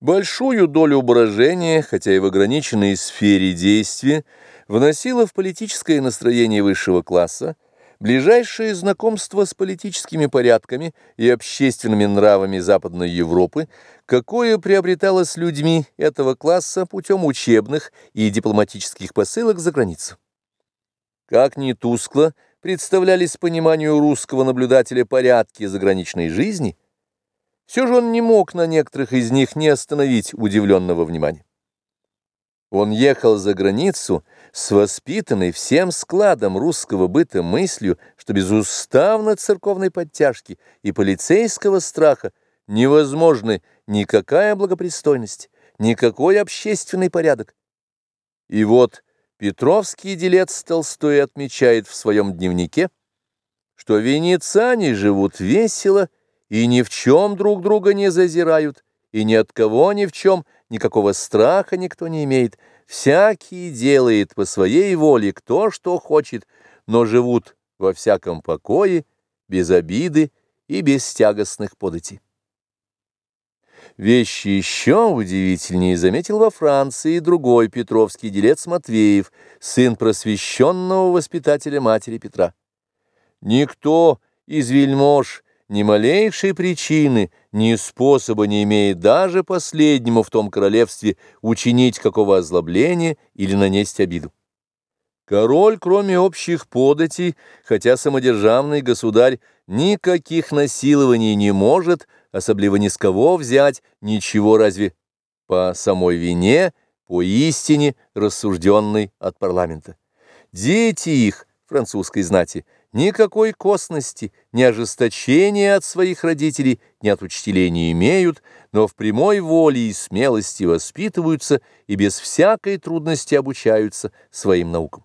Большую долю брожения, хотя и в ограниченной сфере действия, вносило в политическое настроение высшего класса ближайшее знакомство с политическими порядками и общественными нравами Западной Европы, какое приобреталось людьми этого класса путем учебных и дипломатических посылок за границу. Как ни тускло представлялись пониманию русского наблюдателя порядки заграничной жизни – все же он не мог на некоторых из них не остановить удивленного внимания. Он ехал за границу с воспитанной всем складом русского быта мыслью, что безуставно церковной подтяжки и полицейского страха невозможны никакая благопристойность, никакой общественный порядок. И вот Петровский делец Толстой отмечает в своем дневнике, что венециане живут весело и ни в чем друг друга не зазирают, и ни от кого ни в чем никакого страха никто не имеет. Всякий делает по своей воле кто что хочет, но живут во всяком покое, без обиды и без тягостных податей. Вещи еще удивительнее заметил во Франции другой петровский делец Матвеев, сын просвещенного воспитателя матери Петра. Никто из вельмож ни малейшей причины, ни способа не имеет даже последнему в том королевстве учинить какого озлобления или нанести обиду. Король, кроме общих податей, хотя самодержавный государь, никаких насилований не может, особливо ни с кого взять, ничего разве по самой вине, по истине, рассужденной от парламента. Дети их, французской знати, Никакой косности, ни ожесточения от своих родителей, ни от учителей не имеют, но в прямой воле и смелости воспитываются и без всякой трудности обучаются своим наукам.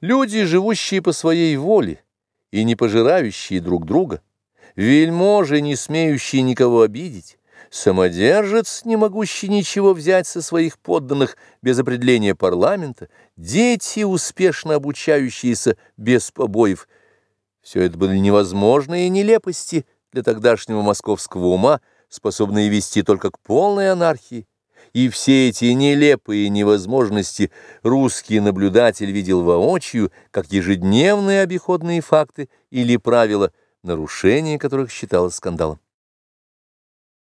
Люди, живущие по своей воле и не пожирающие друг друга, вельможи, не смеющие никого обидеть, самодержец, не могущий ничего взять со своих подданных без определения парламента, дети, успешно обучающиеся без побоев. Все это были невозможные нелепости для тогдашнего московского ума, способные вести только к полной анархии. И все эти нелепые невозможности русский наблюдатель видел воочию, как ежедневные обиходные факты или правила, нарушение которых считалось скандалом.